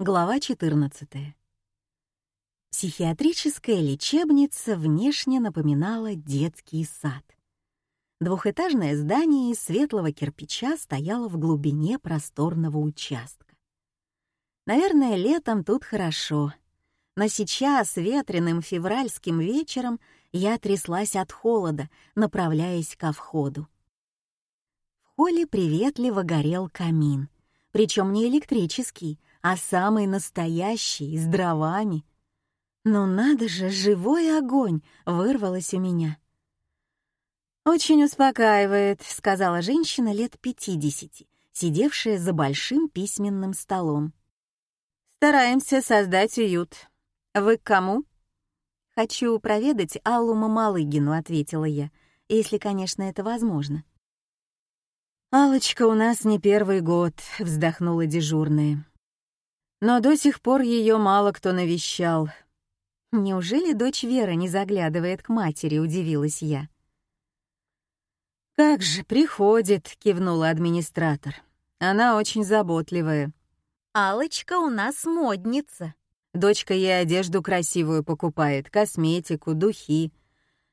Глава 14. Психиатрическая лечебница внешне напоминала детский сад. Двухэтажное здание из светлого кирпича стояло в глубине просторного участка. Наверное, летом тут хорошо, но сейчас, ветреным февральским вечером, я тряслась от холода, направляясь ко входу. В холле приветливо горел камин, причем не электрический, а самый настоящий, с дровами. Но надо же, живой огонь вырвалось у меня. «Очень успокаивает», — сказала женщина лет пятидесяти, сидевшая за большим письменным столом. «Стараемся создать уют. Вы к кому?» «Хочу проведать Аллу Мамалыгину», — ответила я, «если, конечно, это возможно». «Аллочка у нас не первый год», — вздохнула дежурная но до сих пор ее мало кто навещал. Неужели дочь Вера не заглядывает к матери, удивилась я. «Как же, приходит», — кивнула администратор. «Она очень заботливая». алочка у нас модница». Дочка ей одежду красивую покупает, косметику, духи.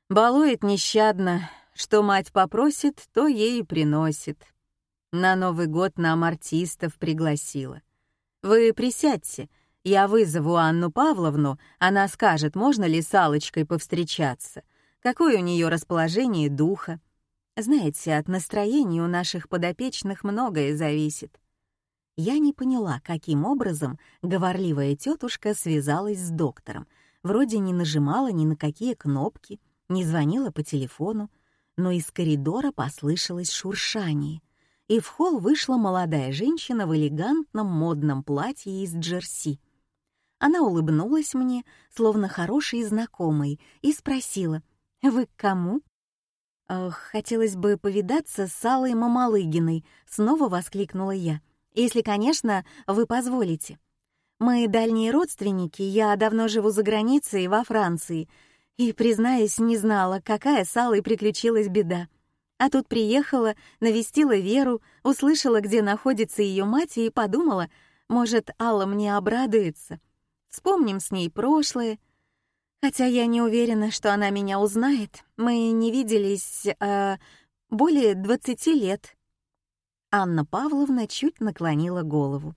Балует нещадно, что мать попросит, то ей и приносит. На Новый год нам артистов пригласила. Вы присядьте, я вызову Анну Павловну, она скажет, можно ли с Аллочкой повстречаться, какое у нее расположение духа. Знаете, от настроения у наших подопечных многое зависит. Я не поняла, каким образом говорливая тетушка связалась с доктором. Вроде не нажимала ни на какие кнопки, не звонила по телефону, но из коридора послышалось шуршание и в холл вышла молодая женщина в элегантном модном платье из джерси. Она улыбнулась мне, словно хороший знакомый, и спросила, «Вы к кому?» «Хотелось бы повидаться с Аллой Мамалыгиной», — снова воскликнула я. «Если, конечно, вы позволите. Мы дальние родственники, я давно живу за границей, во Франции, и, признаюсь, не знала, какая с Аллой приключилась беда. А тут приехала, навестила Веру, услышала, где находится ее мать, и подумала, может, Алла мне обрадуется. Вспомним с ней прошлое. Хотя я не уверена, что она меня узнает. Мы не виделись э, более двадцати лет. Анна Павловна чуть наклонила голову.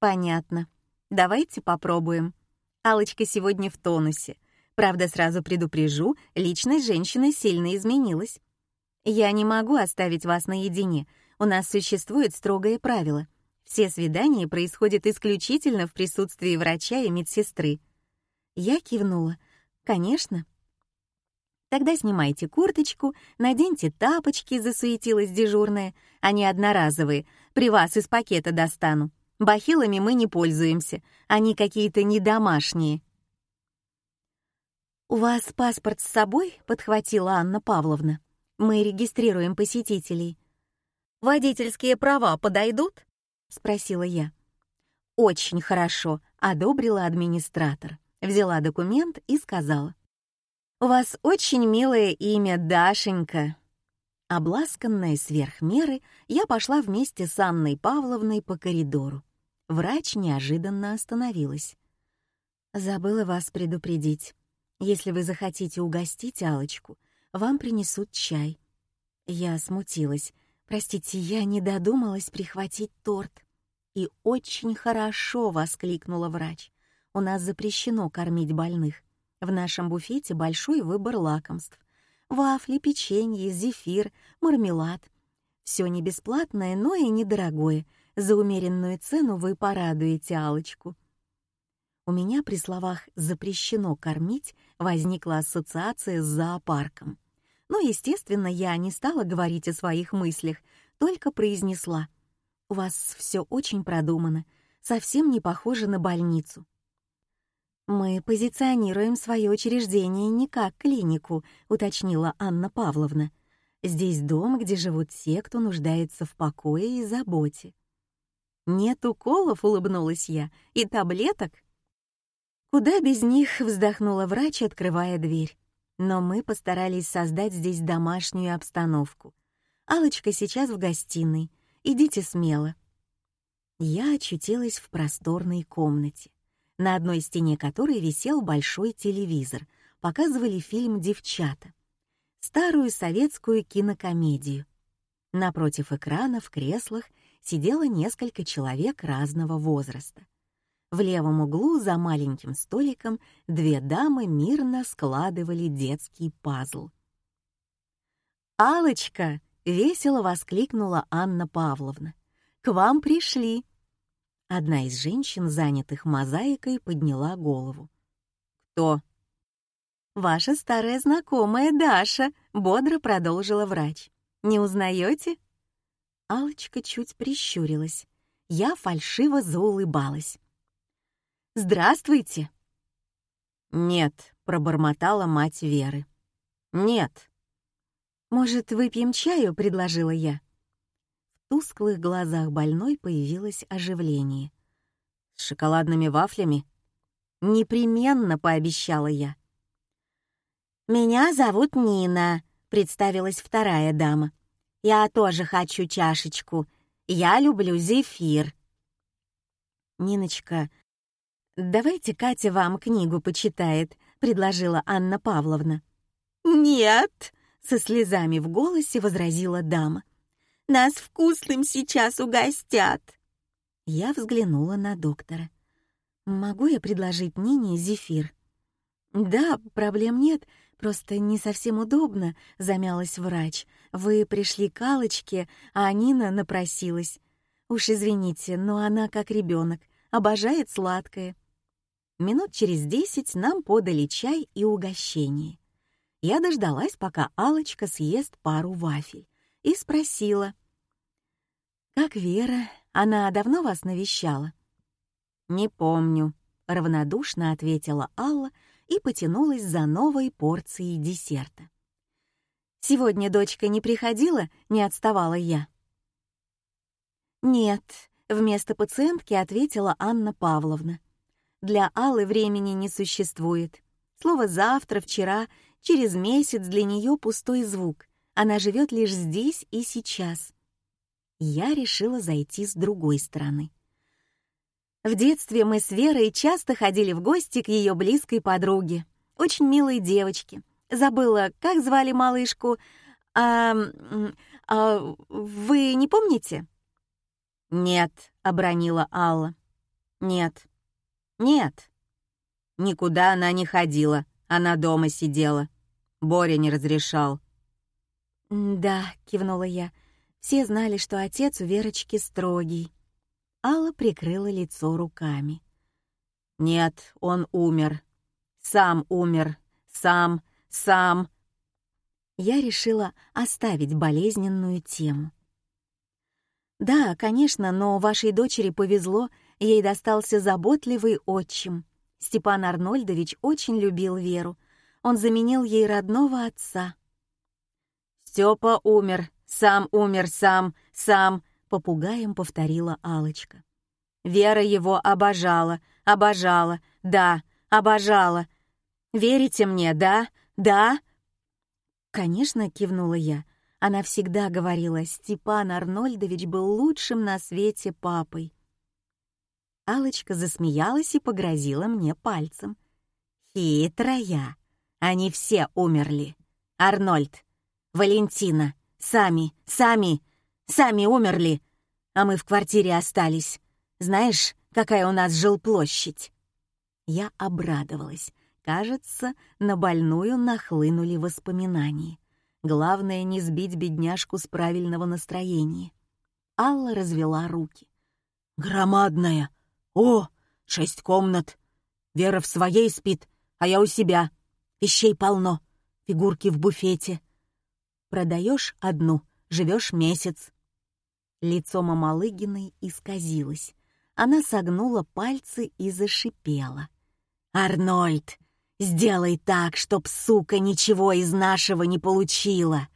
Понятно. Давайте попробуем. Алочка сегодня в тонусе. Правда, сразу предупрежу, личность женщины сильно изменилась. «Я не могу оставить вас наедине. У нас существует строгое правило. Все свидания происходят исключительно в присутствии врача и медсестры». Я кивнула. «Конечно». «Тогда снимайте курточку, наденьте тапочки», — засуетилась дежурная. «Они одноразовые, при вас из пакета достану. Бахилами мы не пользуемся, они какие-то недомашние». «У вас паспорт с собой?» — подхватила Анна Павловна. Мы регистрируем посетителей. Водительские права подойдут? спросила я. Очень хорошо, одобрила администратор. Взяла документ и сказала: У вас очень милое имя, Дашенька. Обласканная сверх меры, я пошла вместе с Анной Павловной по коридору. Врач неожиданно остановилась. Забыла вас предупредить. Если вы захотите угостить Алочку, вам принесут чай». Я смутилась. «Простите, я не додумалась прихватить торт». «И очень хорошо!» — воскликнула врач. «У нас запрещено кормить больных. В нашем буфете большой выбор лакомств. Вафли, печенье, зефир, мармелад. Все не бесплатное, но и недорогое. За умеренную цену вы порадуете алочку У меня при словах «запрещено кормить» возникла ассоциация с зоопарком. Но, естественно, я не стала говорить о своих мыслях, только произнесла. «У вас все очень продумано, совсем не похоже на больницу». «Мы позиционируем свое учреждение не как клинику», — уточнила Анна Павловна. «Здесь дом, где живут те, кто нуждается в покое и заботе». «Нет уколов», — улыбнулась я, — «и таблеток?» «Куда без них?» — вздохнула врач, открывая дверь но мы постарались создать здесь домашнюю обстановку. Алочка сейчас в гостиной. Идите смело. Я очутилась в просторной комнате, на одной стене которой висел большой телевизор. Показывали фильм «Девчата», старую советскую кинокомедию. Напротив экрана в креслах сидело несколько человек разного возраста. В левом углу за маленьким столиком две дамы мирно складывали детский пазл. «Алочка!» — весело воскликнула Анна Павловна. «К вам пришли!» Одна из женщин, занятых мозаикой, подняла голову. «Кто?» «Ваша старая знакомая Даша», — бодро продолжила врач. «Не узнаете?» Алочка чуть прищурилась. Я фальшиво заулыбалась. «Здравствуйте!» «Нет», — пробормотала мать Веры. «Нет». «Может, выпьем чаю?» — предложила я. В тусклых глазах больной появилось оживление. «С шоколадными вафлями?» «Непременно», — пообещала я. «Меня зовут Нина», — представилась вторая дама. «Я тоже хочу чашечку. Я люблю зефир». «Ниночка, давайте Катя вам книгу почитает», — предложила Анна Павловна. «Нет», — со слезами в голосе возразила дама. «Нас вкусным сейчас угостят». Я взглянула на доктора. «Могу я предложить Нине зефир?» «Да, проблем нет, просто не совсем удобно», — замялась врач. «Вы пришли к Аллочке, а Нина напросилась. Уж извините, но она как ребенок, обожает сладкое». Минут через десять нам подали чай и угощение. Я дождалась, пока Алочка съест пару вафель, и спросила. «Как Вера? Она давно вас навещала?» «Не помню», — равнодушно ответила Алла и потянулась за новой порцией десерта. «Сегодня дочка не приходила?» — не отставала я. «Нет», — вместо пациентки ответила Анна Павловна. «Для Аллы времени не существует. Слово «завтра», «вчера», «через месяц» для нее пустой звук. Она живет лишь здесь и сейчас». Я решила зайти с другой стороны. В детстве мы с Верой часто ходили в гости к ее близкой подруге, очень милой девочке. Забыла, как звали малышку. А, а вы не помните? Нет, обронила Алла. Нет. Нет. Никуда она не ходила, она дома сидела. Боря не разрешал. Да, кивнула я. Все знали, что отец у Верочки строгий. Алла прикрыла лицо руками. «Нет, он умер. Сам умер. Сам, сам». Я решила оставить болезненную тему. «Да, конечно, но вашей дочери повезло, ей достался заботливый отчим. Степан Арнольдович очень любил Веру. Он заменил ей родного отца». «Степа умер, сам умер, сам, сам», попугаем повторила Алочка. Вера его обожала, обожала, да, обожала. Верите мне, да? Да? Конечно, кивнула я. Она всегда говорила, Степан Арнольдович был лучшим на свете папой. Алочка засмеялась и погрозила мне пальцем. Хитрая. Они все умерли. Арнольд, Валентина, сами, сами, сами умерли, а мы в квартире остались. Знаешь, какая у нас жилплощадь?» Я обрадовалась. Кажется, на больную нахлынули воспоминания. Главное, не сбить бедняжку с правильного настроения. Алла развела руки. «Громадная! О, шесть комнат! Вера в своей спит, а я у себя. Вещей полно, фигурки в буфете. Продаешь одну, живешь месяц. Лицо Мамалыгиной исказилось. Она согнула пальцы и зашипела. «Арнольд, сделай так, чтоб сука ничего из нашего не получила.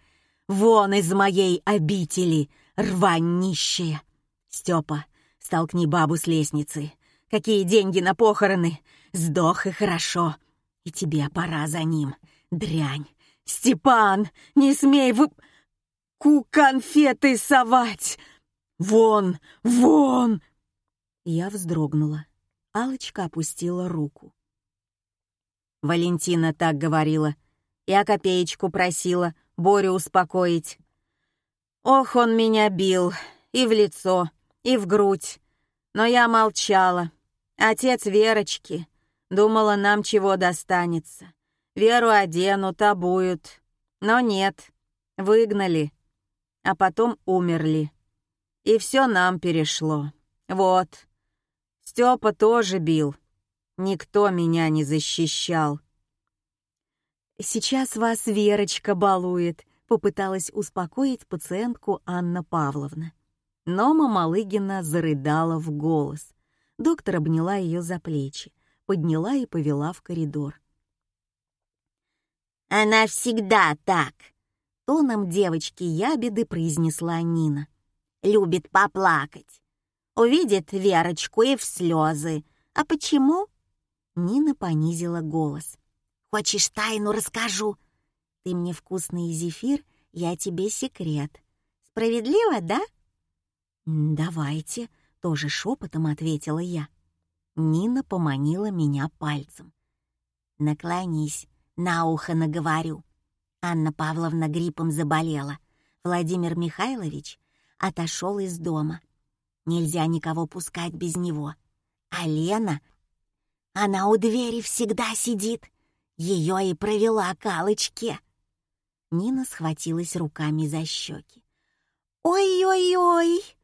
Вон из моей обители, рвань нищая. Степа, столкни бабу с лестницы. Какие деньги на похороны? Сдох и хорошо. И тебе пора за ним, дрянь. Степан, не смей вы... Ку конфеты совать! Вон! Вон!» Я вздрогнула. алочка опустила руку. Валентина так говорила. Я копеечку просила Борю успокоить. Ох, он меня бил. И в лицо, и в грудь. Но я молчала. Отец Верочки. Думала, нам чего достанется. Веру оденут, обуют. Но нет. Выгнали. А потом умерли. И все нам перешло. Вот. Степа тоже бил. Никто меня не защищал. «Сейчас вас Верочка балует», — попыталась успокоить пациентку Анна Павловна. Но Мамалыгина зарыдала в голос. Доктор обняла ее за плечи, подняла и повела в коридор. «Она всегда так», — тоном девочки ябеды произнесла Нина. «Любит поплакать. Увидит Верочку и в слезы. А почему?» Нина понизила голос. «Хочешь тайну расскажу? Ты мне вкусный зефир, я тебе секрет. Справедливо, да?» «Давайте», — тоже шепотом ответила я. Нина поманила меня пальцем. «Наклонись, на ухо наговорю. Анна Павловна гриппом заболела. Владимир Михайлович отошел из дома. Нельзя никого пускать без него. А Лена она у двери всегда сидит. Ее и провела к Алочке. Нина схватилась руками за щеки. «Ой-ой-ой!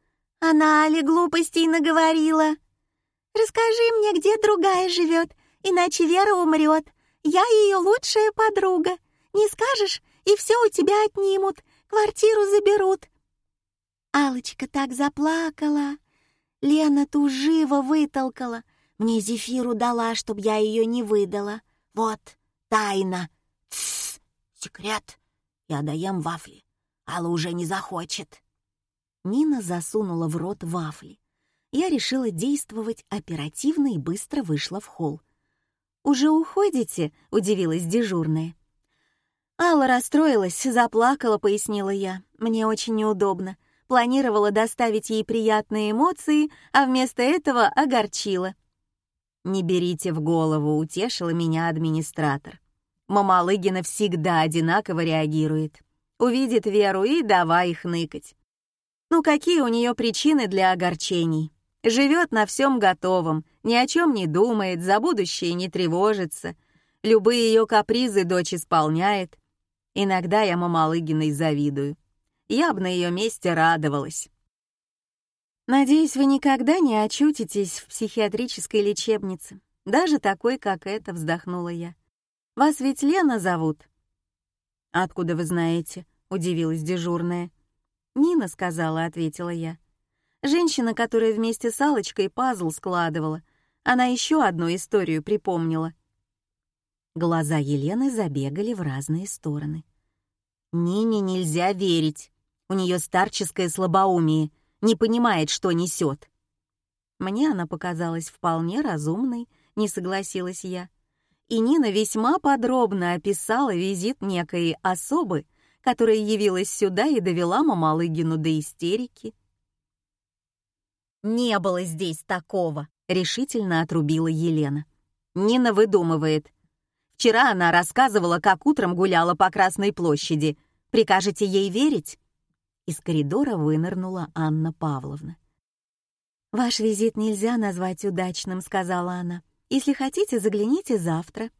Она ли глупостей наговорила? Расскажи мне, где другая живет, иначе Вера умрет. Я ее лучшая подруга. Не скажешь, и все у тебя отнимут, квартиру заберут». Алочка так заплакала. Лена ту живо вытолкала — мне Зефиру дала, чтоб я ее не выдала. Вот, тайна. Тссс, секрет. Я доем вафли. Алла уже не захочет. Нина засунула в рот вафли. Я решила действовать оперативно и быстро вышла в холл. «Уже уходите?» — удивилась дежурная. Алла расстроилась, заплакала, пояснила я. «Мне очень неудобно. Планировала доставить ей приятные эмоции, а вместо этого огорчила. «Не берите в голову», — утешила меня администратор. Мамалыгина всегда одинаково реагирует. Увидит Веру и давай их ныкать. Ну какие у нее причины для огорчений? Живет на всем готовом, ни о чем не думает, за будущее не тревожится. Любые ее капризы дочь исполняет. Иногда я Мамалыгиной завидую. Я бы на ее месте радовалась. Надеюсь, вы никогда не очутитесь в психиатрической лечебнице, даже такой, как эта, вздохнула я. Вас ведь Лена зовут. Откуда вы знаете? удивилась дежурная. Нина сказала, ответила я. Женщина, которая вместе с Алочкой пазл складывала. Она еще одну историю припомнила. Глаза Елены забегали в разные стороны. Нине нельзя верить. У нее старческое слабоумие — не понимает, что несет. Мне она показалась вполне разумной, не согласилась я. И Нина весьма подробно описала визит некой особы, которая явилась сюда и довела Мамалыгину до истерики. «Не было здесь такого», — решительно отрубила Елена. Нина выдумывает. Вчера она рассказывала, как утром гуляла по Красной площади. Прикажете ей верить? Из коридора вынырнула Анна Павловна. «Ваш визит нельзя назвать удачным», — сказала она. «Если хотите, загляните завтра».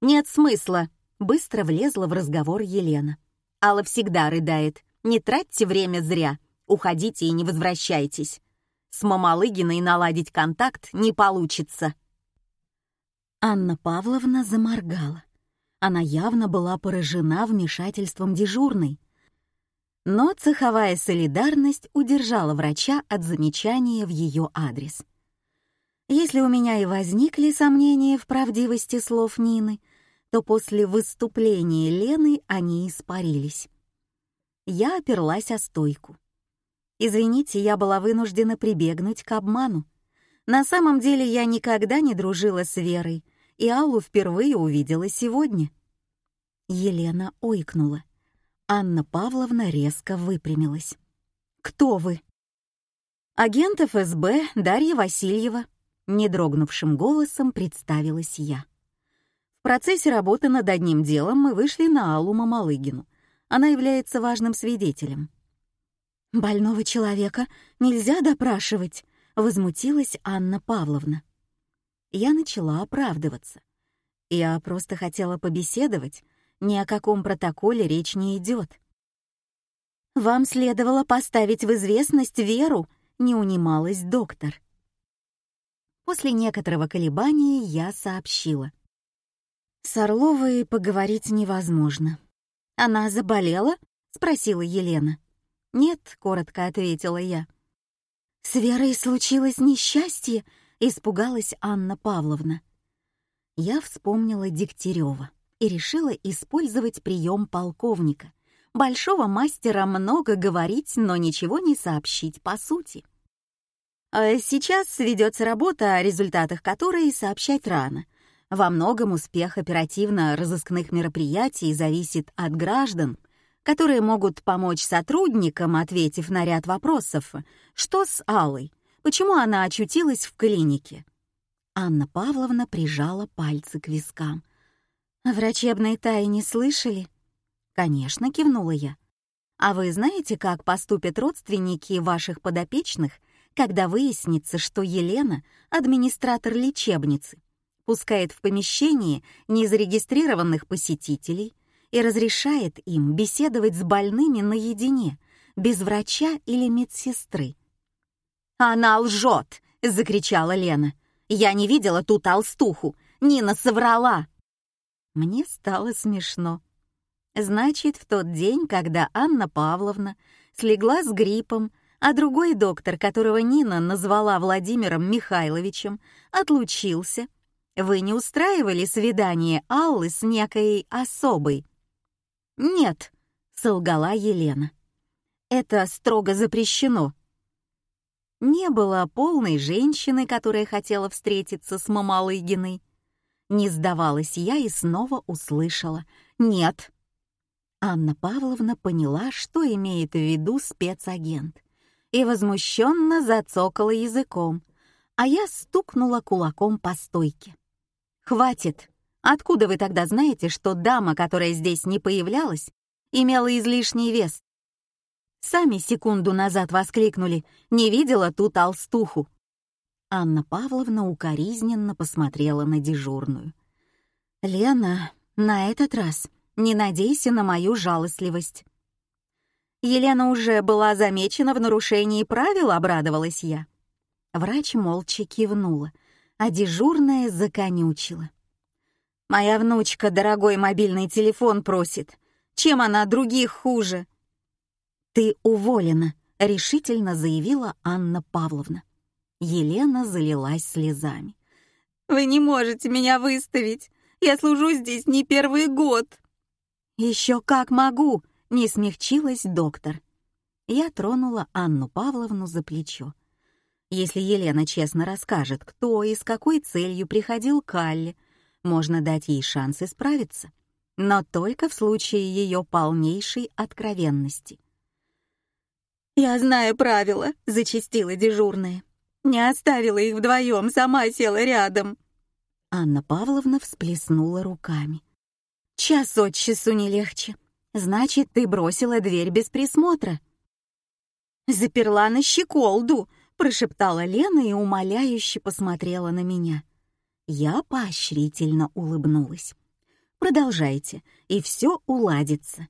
«Нет смысла», — быстро влезла в разговор Елена. «Алла всегда рыдает. Не тратьте время зря. Уходите и не возвращайтесь. С Мамалыгиной наладить контакт не получится». Анна Павловна заморгала. Она явно была поражена вмешательством дежурной. Но цеховая солидарность удержала врача от замечания в ее адрес. Если у меня и возникли сомнения в правдивости слов Нины, то после выступления Лены они испарились. Я оперлась о стойку. Извините, я была вынуждена прибегнуть к обману. На самом деле я никогда не дружила с Верой, и Аллу впервые увидела сегодня. Елена ойкнула. Анна Павловна резко выпрямилась. «Кто вы?» Агент ФСБ Дарья Васильева, недрогнувшим голосом представилась я. Процессе работы над одним делом мы вышли на Аллу Мамалыгину. Она является важным свидетелем. «Больного человека нельзя допрашивать», — возмутилась Анна Павловна. Я начала оправдываться. Я просто хотела побеседовать, ни о каком протоколе речь не идет. «Вам следовало поставить в известность Веру», — не унималась доктор. После некоторого колебания я сообщила. С Орловой поговорить невозможно. «Она заболела?» — спросила Елена. «Нет», — коротко ответила я. «С Верой случилось несчастье», — испугалась Анна Павловна. Я вспомнила Дегтярева и решила использовать прием полковника, большого мастера много говорить, но ничего не сообщить по сути. А сейчас ведется работа, о результатах которой сообщать рано. Во многом успех оперативно-розыскных мероприятий зависит от граждан, которые могут помочь сотрудникам, ответив на ряд вопросов. Что с Аллой? Почему она очутилась в клинике? Анна Павловна прижала пальцы к вискам. «О врачебной тайне слышали?» «Конечно», — кивнула я. «А вы знаете, как поступят родственники ваших подопечных, когда выяснится, что Елена — администратор лечебницы, пускает в помещение незарегистрированных посетителей и разрешает им беседовать с больными наедине, без врача или медсестры?» «Она лжет!» — закричала Лена. «Я не видела ту толстуху! Нина соврала!» Мне стало смешно. Значит, в тот день, когда Анна Павловна слегла с гриппом, а другой доктор, которого Нина назвала Владимиром Михайловичем, отлучился, вы не устраивали свидание Аллы с некой особой? «Нет», — солгала Елена. «Это строго запрещено». Не было полной женщины, которая хотела встретиться с Мамалыгиной. Не сдавалась я и снова услышала «нет». Анна Павловна поняла, что имеет в виду спецагент, и возмущенно зацокала языком, а я стукнула кулаком по стойке. «Хватит! Откуда вы тогда знаете, что дама, которая здесь не появлялась, имела излишний вес?» Сами секунду назад воскликнули «Не видела ту толстуху!» Анна Павловна укоризненно посмотрела на дежурную. «Лена, на этот раз не надейся на мою жалостливость». Елена уже была замечена в нарушении правил, обрадовалась я. Врач молча кивнула, а дежурная законючила. «Моя внучка дорогой мобильный телефон просит. Чем она других хуже?» «Ты уволена», — решительно заявила Анна Павловна. Елена залилась слезами. «Вы не можете меня выставить. Я служу здесь не первый год». «Еще как могу!» — не смягчилась доктор. Я тронула Анну Павловну за плечо. Если Елена честно расскажет, кто и с какой целью приходил к Алле, можно дать ей шанс исправиться, но только в случае ее полнейшей откровенности. «Я знаю правила», — зачастила дежурная. «Не оставила их вдвоем, сама села рядом». Анна Павловна всплеснула руками. Час от часу не легче. Значит, ты бросила дверь без присмотра. Заперла на щеколду, прошептала Лена и умоляюще посмотрела на меня. Я поощрительно улыбнулась. Продолжайте, и все уладится.